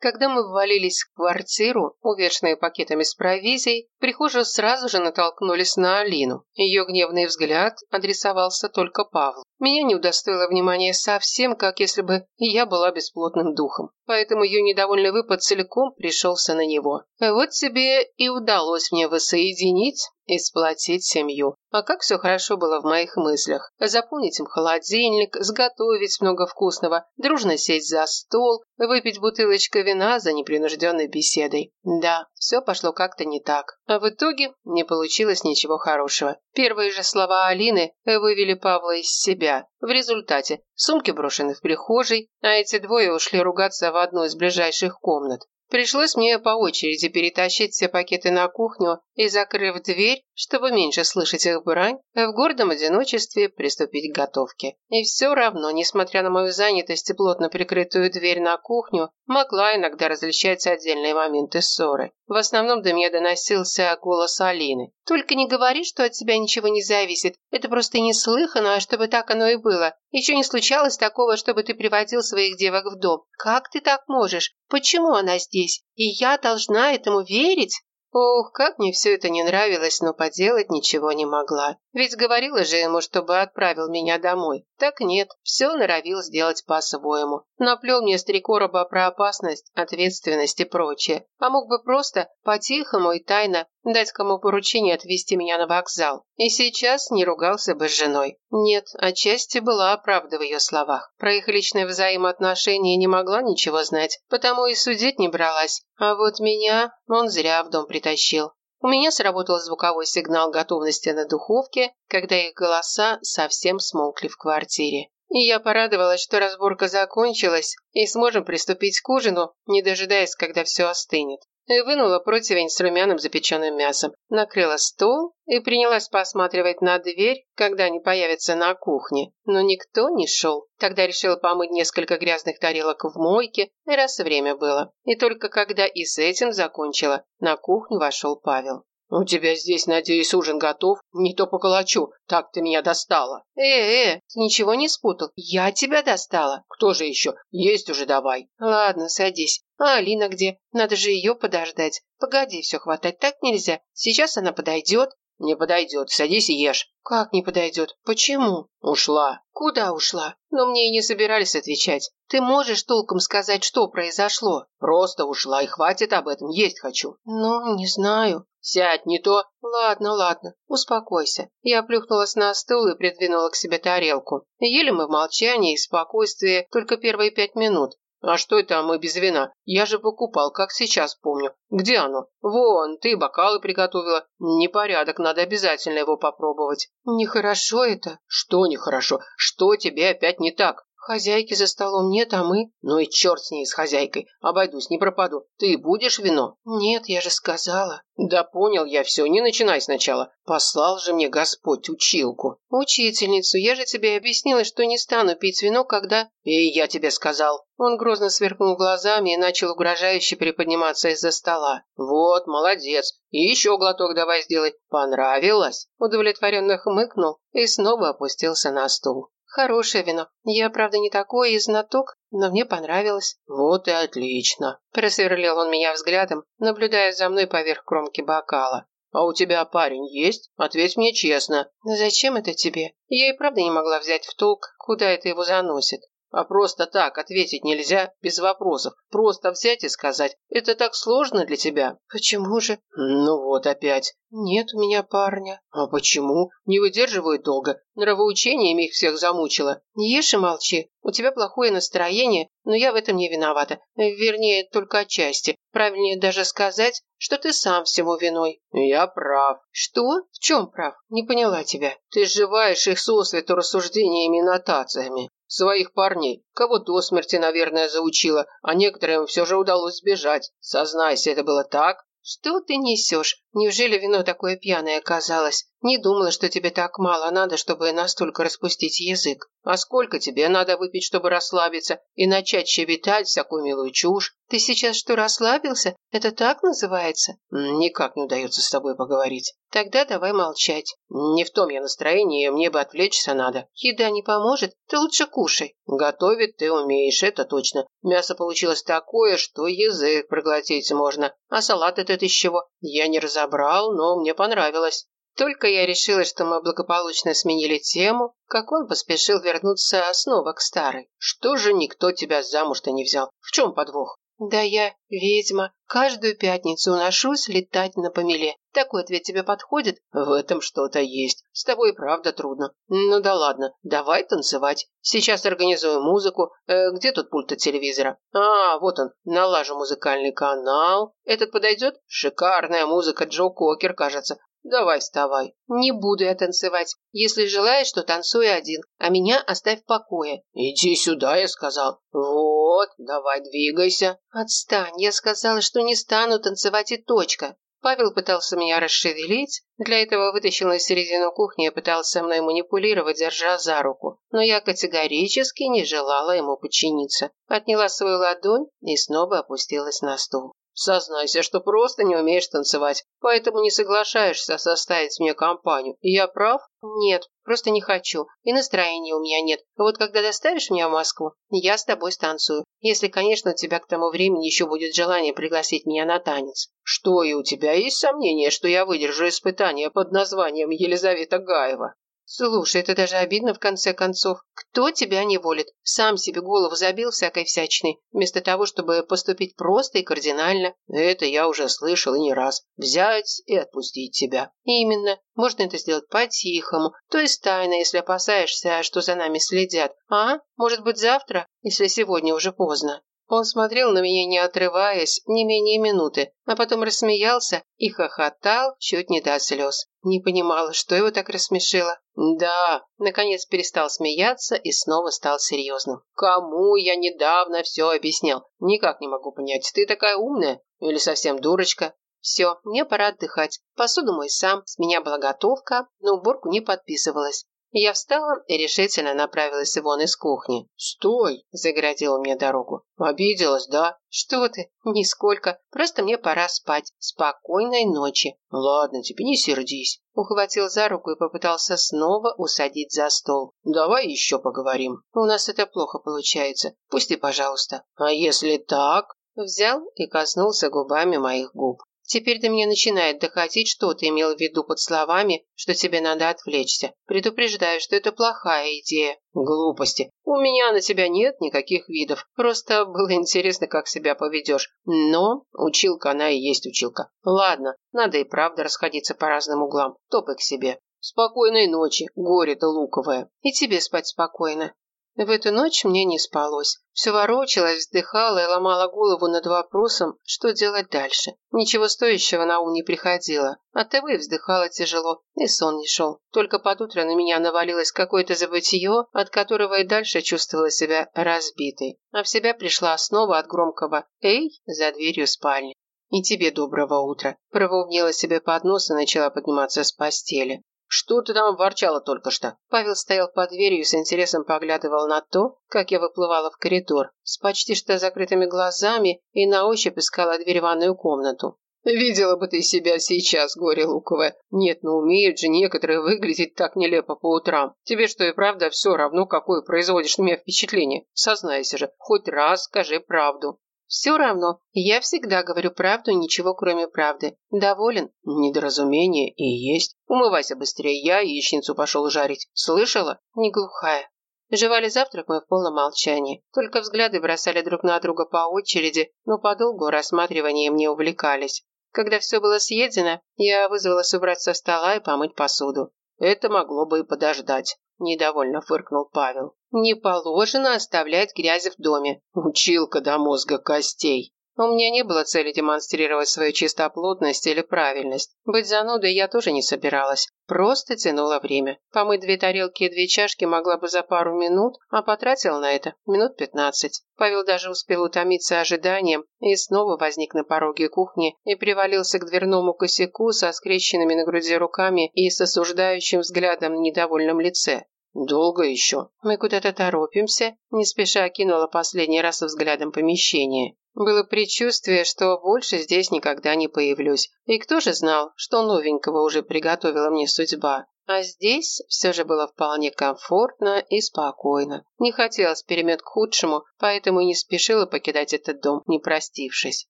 Когда мы ввалились в квартиру, увешанные пакетами с провизией, в прихожую сразу же натолкнулись на Алину. Ее гневный взгляд адресовался только Павлу. Меня не удостоило внимания совсем, как если бы я была бесплотным духом. Поэтому ее недовольный выпад целиком пришелся на него. Вот тебе и удалось мне воссоединить и сплотить семью. А как все хорошо было в моих мыслях. Заполнить им холодильник, сготовить много вкусного, дружно сесть за стол, выпить бутылочку вина за непринужденной беседой. Да, все пошло как-то не так. А в итоге не получилось ничего хорошего. Первые же слова Алины вывели Павла из себя. В результате сумки брошены в прихожей, а эти двое ушли ругаться в одну из ближайших комнат. Пришлось мне по очереди перетащить все пакеты на кухню и, закрыв дверь, чтобы меньше слышать их брань, в гордом одиночестве приступить к готовке. И все равно, несмотря на мою занятость и плотно прикрытую дверь на кухню, могла иногда различать отдельные моменты ссоры. В основном до меня доносился голос Алины. «Только не говори, что от тебя ничего не зависит. Это просто неслыханно, а чтобы так оно и было. Еще не случалось такого, чтобы ты приводил своих девок в дом. Как ты так можешь? Почему она здесь? И я должна этому верить?» Ох, как мне все это не нравилось, но поделать ничего не могла. Ведь говорила же ему, чтобы отправил меня домой. Так нет, все норовил сделать по-своему. Наплел мне с три короба про опасность, ответственность и прочее. А мог бы просто, по-тихому и тайно, дать кому поручение отвезти меня на вокзал. И сейчас не ругался бы с женой. Нет, отчасти была правда в ее словах. Про их личные взаимоотношения не могла ничего знать, потому и судить не бралась. А вот меня он зря в дом притащил. У меня сработал звуковой сигнал готовности на духовке, когда их голоса совсем смолкли в квартире. И я порадовалась, что разборка закончилась, и сможем приступить к ужину, не дожидаясь, когда все остынет. И вынула противень с румяным запеченным мясом, накрыла стол и принялась посматривать на дверь, когда они появятся на кухне. Но никто не шел. Тогда решила помыть несколько грязных тарелок в мойке, раз время было. И только когда и с этим закончила, на кухню вошел Павел. «У тебя здесь, надеюсь, ужин готов? Не то поколочу. Так ты меня достала». «Э-э, ты ничего не спутал? Я тебя достала». «Кто же еще? Есть уже давай». «Ладно, садись. А Алина где? Надо же ее подождать. Погоди, все хватать так нельзя. Сейчас она подойдет». «Не подойдет. Садись и ешь». «Как не подойдет? Почему?» «Ушла». «Куда ушла?» Но мне и не собирались отвечать. «Ты можешь толком сказать, что произошло?» «Просто ушла, и хватит об этом. Есть хочу». «Ну, не знаю». «Сядь, не то». «Ладно, ладно, успокойся». Я плюхнулась на стул и придвинула к себе тарелку. Ели мы в молчании и спокойствии только первые пять минут. «А что это мы без вина? Я же покупал, как сейчас помню. Где оно? Вон, ты бокалы приготовила. Непорядок, надо обязательно его попробовать». «Нехорошо это». «Что нехорошо? Что тебе опять не так?» Хозяйки за столом нет, а мы... Ну и черт с ней, с хозяйкой. Обойдусь, не пропаду. Ты будешь вино? Нет, я же сказала. Да понял я все, не начинай сначала. Послал же мне Господь училку. Учительницу, я же тебе объяснила, что не стану пить вино, когда... И я тебе сказал. Он грозно сверкнул глазами и начал угрожающе приподниматься из-за стола. «Вот, молодец. И еще глоток давай сделай. Понравилось?» Удовлетворенно хмыкнул и снова опустился на стул. Хорошее вино. Я, правда, не такой и знаток, но мне понравилось. Вот и отлично. Просверлил он меня взглядом, наблюдая за мной поверх кромки бокала. «А у тебя парень есть? Ответь мне честно». «Зачем это тебе?» Я и правда не могла взять в толк, куда это его заносит. А просто так ответить нельзя, без вопросов. Просто взять и сказать. Это так сложно для тебя. Почему же? Ну вот опять. Нет у меня парня. А почему? Не выдерживают долго. Нравоучениями их всех замучила. Не ешь и молчи. У тебя плохое настроение, но я в этом не виновата. Вернее, только отчасти. Правильнее даже сказать, что ты сам всему виной. Я прав. Что? В чем прав? Не поняла тебя. Ты сживаешь их сосвету рассуждениями и нотациями своих парней. Кого до смерти, наверное, заучила, а некоторым все же удалось сбежать. Сознайся, это было так? Что ты несешь? Неужели вино такое пьяное оказалось? Не думала, что тебе так мало надо, чтобы настолько распустить язык. А сколько тебе надо выпить, чтобы расслабиться и начать щебетать всякую милую чушь? Ты сейчас что, расслабился? Это так называется? Никак не удается с тобой поговорить. Тогда давай молчать. Не в том я настроении, мне бы отвлечься надо. Еда не поможет, ты лучше кушай. Готовить ты умеешь, это точно. Мясо получилось такое, что язык проглотить можно. А салат этот из чего? Я не разобрал, но мне понравилось. Только я решила, что мы благополучно сменили тему, как он поспешил вернуться снова к старой. Что же никто тебя замуж-то не взял? В чем подвох? Да я ведьма. Каждую пятницу уношусь летать на помеле. Такой ответ тебе подходит? В этом что-то есть. С тобой правда трудно. Ну да ладно, давай танцевать. Сейчас организую музыку. Э, где тут пульт от телевизора? А, вот он. Налажу музыкальный канал. Этот подойдет? Шикарная музыка Джо Кокер, кажется. Давай вставай. Не буду я танцевать. Если желаешь, то танцуй один, а меня оставь в покое. Иди сюда, я сказал. Вот, давай двигайся. Отстань, я сказала, что не стану танцевать и точка. Павел пытался меня расшевелить, для этого вытащил на середину кухни и пытался мной манипулировать, держа за руку. Но я категорически не желала ему подчиниться. Отняла свою ладонь и снова опустилась на стул. Сознайся, что просто не умеешь танцевать, поэтому не соглашаешься составить мне компанию. Я прав? Нет, просто не хочу. И настроения у меня нет. Вот когда доставишь меня в Москву, я с тобой станцую. Если, конечно, у тебя к тому времени еще будет желание пригласить меня на танец. Что, и у тебя есть сомнение, что я выдержу испытание под названием Елизавета Гаева? Слушай, это даже обидно в конце концов. Кто тебя не волит? Сам себе голову забил всякой всячиной, вместо того, чтобы поступить просто и кардинально. Это я уже слышал и не раз. Взять и отпустить тебя. Именно. Можно это сделать по-тихому, то есть тайно, если опасаешься, что за нами следят. А? Может быть, завтра, если сегодня уже поздно. Он смотрел на меня, не отрываясь, не менее минуты, а потом рассмеялся и хохотал чуть не до слез. Не понимала, что его так рассмешило. Да, наконец перестал смеяться и снова стал серьезным. Кому я недавно все объяснял? Никак не могу понять, ты такая умная или совсем дурочка? Все, мне пора отдыхать. Посуду мой сам, с меня была готовка, но уборку не подписывалась. Я встала и решительно направилась вон из кухни. «Стой!» – загородила мне дорогу. «Обиделась, да?» «Что ты? Нисколько. Просто мне пора спать. Спокойной ночи». «Ладно, тебе не сердись». Ухватил за руку и попытался снова усадить за стол. «Давай еще поговорим». «У нас это плохо получается. Пусти, пожалуйста». «А если так?» Взял и коснулся губами моих губ. Теперь до меня начинает доходить, что ты имел в виду под словами, что тебе надо отвлечься. Предупреждаю, что это плохая идея. Глупости. У меня на тебя нет никаких видов. Просто было интересно, как себя поведешь. Но училка она и есть училка. Ладно, надо и правда расходиться по разным углам. Топай к себе. Спокойной ночи, горе-то луковое. И тебе спать спокойно. В эту ночь мне не спалось. Все ворочалась, вздыхала и ломала голову над вопросом, что делать дальше. Ничего стоящего на ум не приходило. От того и вздыхала тяжело, и сон не шел. Только под утро на меня навалилось какое-то забытие, от которого и дальше чувствовала себя разбитой. А в себя пришла снова от громкого «Эй!» за дверью спальни. «И тебе доброго утра!» Пробубнила себе под нос и начала подниматься с постели. «Что ты там ворчала только что?» Павел стоял под дверью и с интересом поглядывал на то, как я выплывала в коридор, с почти что закрытыми глазами и на ощупь искала дверь в ванную комнату. «Видела бы ты себя сейчас, горе луковое. Нет, ну умеют же некоторые выглядеть так нелепо по утрам. Тебе что и правда все равно, какое производишь на меня впечатление? Сознайся же, хоть раз скажи правду». «Все равно. Я всегда говорю правду, ничего кроме правды. Доволен?» «Недоразумение и есть. Умывайся быстрее, я яичницу пошел жарить. Слышала?» «Не глухая». Жевали завтрак мы в полном молчании. Только взгляды бросали друг на друга по очереди, но подолгу рассматриванием не увлекались. Когда все было съедено, я вызвалась убрать со стола и помыть посуду. Это могло бы и подождать. Недовольно фыркнул Павел. Не положено оставлять грязь в доме. Училка до мозга костей. У меня не было цели демонстрировать свою чистоплотность или правильность. Быть занудой я тоже не собиралась. Просто тянула время. Помыть две тарелки и две чашки могла бы за пару минут, а потратила на это минут пятнадцать. Павел даже успел утомиться ожиданием и снова возник на пороге кухни и привалился к дверному косяку со скрещенными на груди руками и с осуждающим взглядом на недовольном лице. «Долго еще?» «Мы куда-то торопимся», не спеша окинула последний раз взглядом помещение. Было предчувствие, что больше здесь никогда не появлюсь. И кто же знал, что новенького уже приготовила мне судьба? А здесь все же было вполне комфортно и спокойно. Не хотелось перемен к худшему, поэтому не спешила покидать этот дом, не простившись.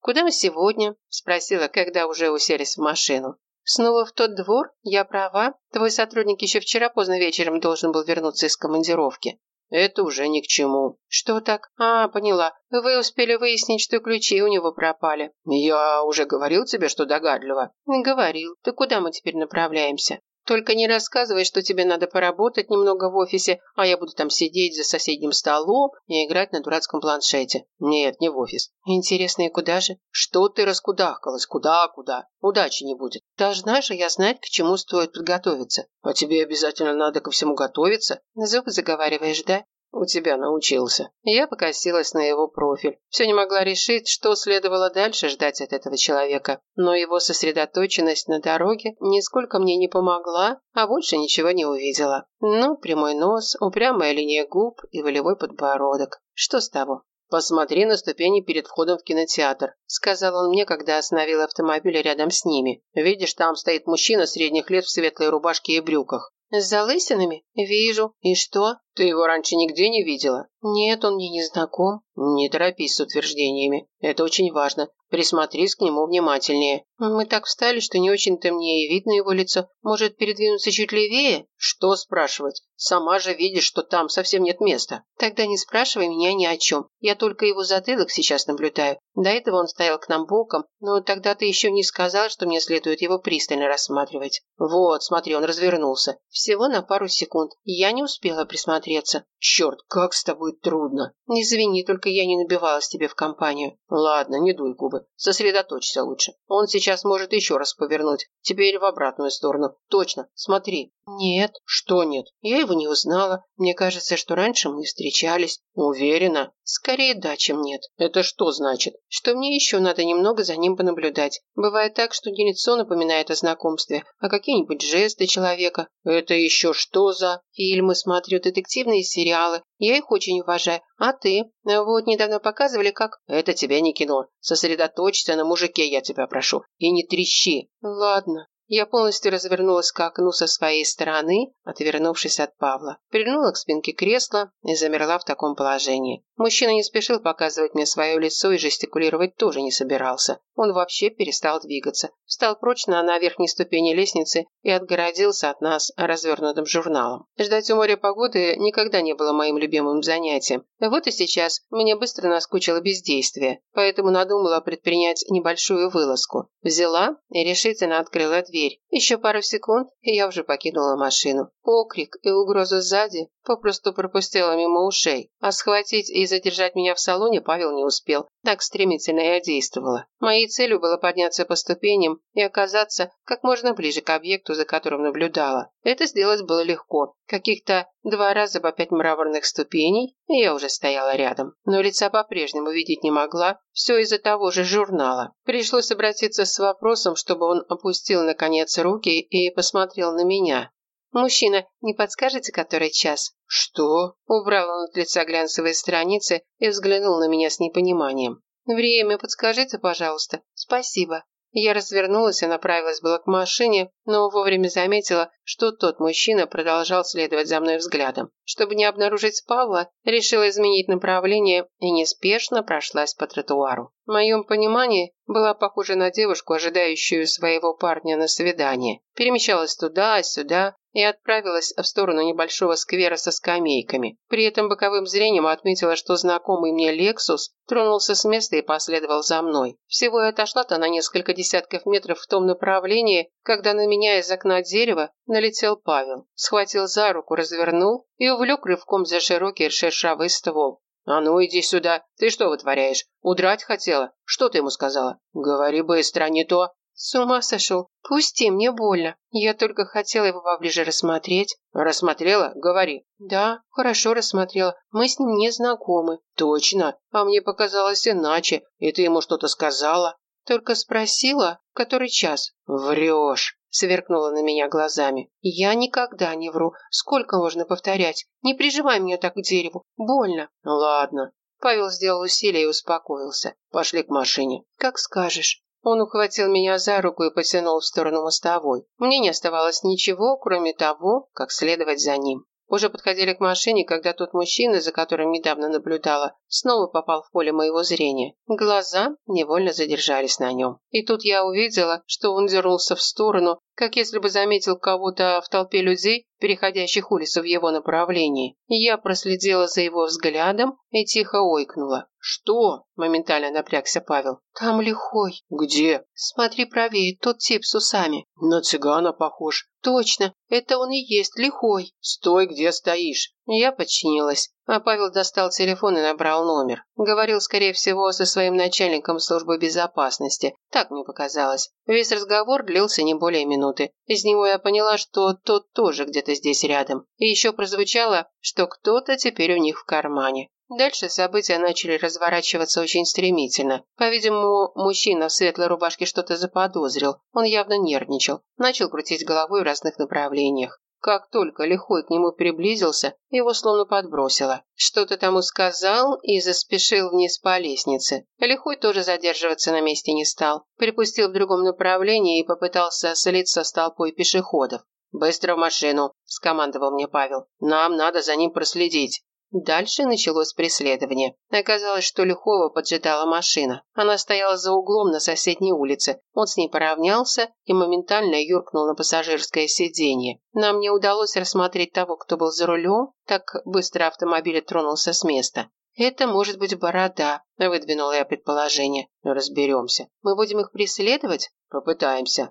«Куда мы сегодня?» – спросила, когда уже уселись в машину. «Снова в тот двор? Я права. Твой сотрудник еще вчера поздно вечером должен был вернуться из командировки. Это уже ни к чему. Что так? А, поняла. Вы успели выяснить, что ключи у него пропали. Я уже говорил тебе, что догадливо. Говорил. Ты куда мы теперь направляемся? Только не рассказывай, что тебе надо поработать немного в офисе, а я буду там сидеть за соседним столом и играть на дурацком планшете. Нет, не в офис. Интересно, и куда же? Что ты раскудахкалась? Куда, куда? Удачи не будет. Должна же я знать, к чему стоит подготовиться. А тебе обязательно надо ко всему готовиться? Зубы заговариваешь, да? У тебя научился. Я покосилась на его профиль. Все не могла решить, что следовало дальше ждать от этого человека. Но его сосредоточенность на дороге нисколько мне не помогла, а больше ничего не увидела. Ну, прямой нос, упрямая линия губ и волевой подбородок. Что с того? «Посмотри на ступени перед входом в кинотеатр», – сказал он мне, когда остановил автомобиль рядом с ними. «Видишь, там стоит мужчина средних лет в светлой рубашке и брюках. «С залысинами? Вижу. И что?» «Ты его раньше нигде не видела?» «Нет, он мне не знаком». «Не торопись с утверждениями. Это очень важно. Присмотрись к нему внимательнее». «Мы так встали, что не очень-то мне и видно его лицо. Может, передвинуться чуть левее?» «Что спрашивать? Сама же видишь, что там совсем нет места». «Тогда не спрашивай меня ни о чем. Я только его затылок сейчас наблюдаю. До этого он стоял к нам боком, но тогда ты еще не сказал, что мне следует его пристально рассматривать». «Вот, смотри, он развернулся. Всего на пару секунд. Я не успела присмотреться. Черт, как с тобой трудно. Извини, только я не набивалась тебе в компанию. Ладно, не дуй губы. Сосредоточься лучше. Он сейчас может еще раз повернуть. Теперь в обратную сторону. Точно, смотри. Нет. Что нет? Я его не узнала. Мне кажется, что раньше мы встречались. Уверена? Скорее да, чем нет. Это что значит? Что мне еще надо немного за ним понаблюдать. Бывает так, что не лицо напоминает о знакомстве, а какие-нибудь жесты человека. Это еще что за... Фильмы смотрю, детективные сериалы. Я их очень уважаю. А ты? Вот недавно показывали, как... Это тебе не кино. Сосредоточься на мужике, я тебя прошу. И не трещи. Ладно. Я полностью развернулась к окну со своей стороны, отвернувшись от Павла. Прильнула к спинке кресла и замерла в таком положении. Мужчина не спешил показывать мне свое лицо и жестикулировать тоже не собирался. Он вообще перестал двигаться. Встал прочно на верхней ступени лестницы и отгородился от нас развернутым журналом. Ждать у моря погоды никогда не было моим любимым занятием. Вот и сейчас мне быстро наскучило бездействие, поэтому надумала предпринять небольшую вылазку. Взяла и решительно открыла дверь. Еще пару секунд, и я уже покинула машину. Окрик и угроза сзади попросту пропустила мимо ушей, а схватить и задержать меня в салоне Павел не успел. Так стремительно я действовала. Моей целью было подняться по ступеням и оказаться как можно ближе к объекту, за которым наблюдала. Это сделать было легко. Каких-то два раза по пять мраморных ступеней, и я уже стояла рядом. Но лица по-прежнему видеть не могла, все из-за того же журнала. Пришлось обратиться с вопросом, чтобы он опустил, наконец, руки и посмотрел на меня. «Мужчина, не подскажете, который час?» «Что?» Убрал он от лица глянцевые страницы и взглянул на меня с непониманием. «Время подскажите, пожалуйста. Спасибо». Я развернулась и направилась было к машине, но вовремя заметила, что тот мужчина продолжал следовать за мной взглядом. Чтобы не обнаружить Павла, решила изменить направление и неспешно прошлась по тротуару. В моем понимании была похожа на девушку, ожидающую своего парня на свидание. Перемещалась туда-сюда, и отправилась в сторону небольшого сквера со скамейками. При этом боковым зрением отметила, что знакомый мне Лексус тронулся с места и последовал за мной. Всего я отошла-то на несколько десятков метров в том направлении, когда на меня из окна дерева налетел Павел. Схватил за руку, развернул и увлек рывком за широкий шершавый ствол. «А ну, иди сюда. Ты что вытворяешь? Удрать хотела? Что ты ему сказала? Говори быстро, а не то». «С ума сошел. Пусти, мне больно. Я только хотела его поближе рассмотреть». «Рассмотрела? Говори». «Да, хорошо рассмотрела. Мы с ним не знакомы». «Точно? А мне показалось иначе. И ты ему что-то сказала?» «Только спросила, который час». «Врешь», — сверкнула на меня глазами. «Я никогда не вру. Сколько можно повторять? Не прижимай меня так к дереву. Больно». «Ладно». Павел сделал усилие и успокоился. «Пошли к машине». «Как скажешь». Он ухватил меня за руку и потянул в сторону мостовой. Мне не оставалось ничего, кроме того, как следовать за ним. Уже подходили к машине, когда тот мужчина, за которым недавно наблюдала, снова попал в поле моего зрения. Глаза невольно задержались на нем. И тут я увидела, что он дернулся в сторону, как если бы заметил кого-то в толпе людей, переходящих улицу в его направлении. Я проследила за его взглядом и тихо ойкнула. «Что?» – моментально напрягся Павел. «Там лихой». «Где?» «Смотри правее, тот тип с усами». «На цыгана похож». «Точно, это он и есть, лихой». «Стой, где стоишь». Я подчинилась, а Павел достал телефон и набрал номер. Говорил, скорее всего, со своим начальником службы безопасности. Так мне показалось. Весь разговор длился не более минуты. Из него я поняла, что тот тоже где-то здесь рядом. И еще прозвучало, что кто-то теперь у них в кармане. Дальше события начали разворачиваться очень стремительно. По-видимому, мужчина в светлой рубашке что-то заподозрил. Он явно нервничал. Начал крутить головой в разных направлениях. Как только лихой к нему приблизился, его словно подбросило. Что-то тому сказал и заспешил вниз по лестнице. Лихой тоже задерживаться на месте не стал. Припустил в другом направлении и попытался слиться с толпой пешеходов. «Быстро в машину», – скомандовал мне Павел. «Нам надо за ним проследить». Дальше началось преследование. Оказалось, что Лихова поджидала машина. Она стояла за углом на соседней улице. Он с ней поравнялся и моментально юркнул на пассажирское сиденье. Нам не удалось рассмотреть того, кто был за рулем, так быстро автомобиль тронулся с места. «Это может быть борода», – выдвинула я предположение. «Разберемся. Мы будем их преследовать?» «Попытаемся».